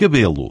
cabelo.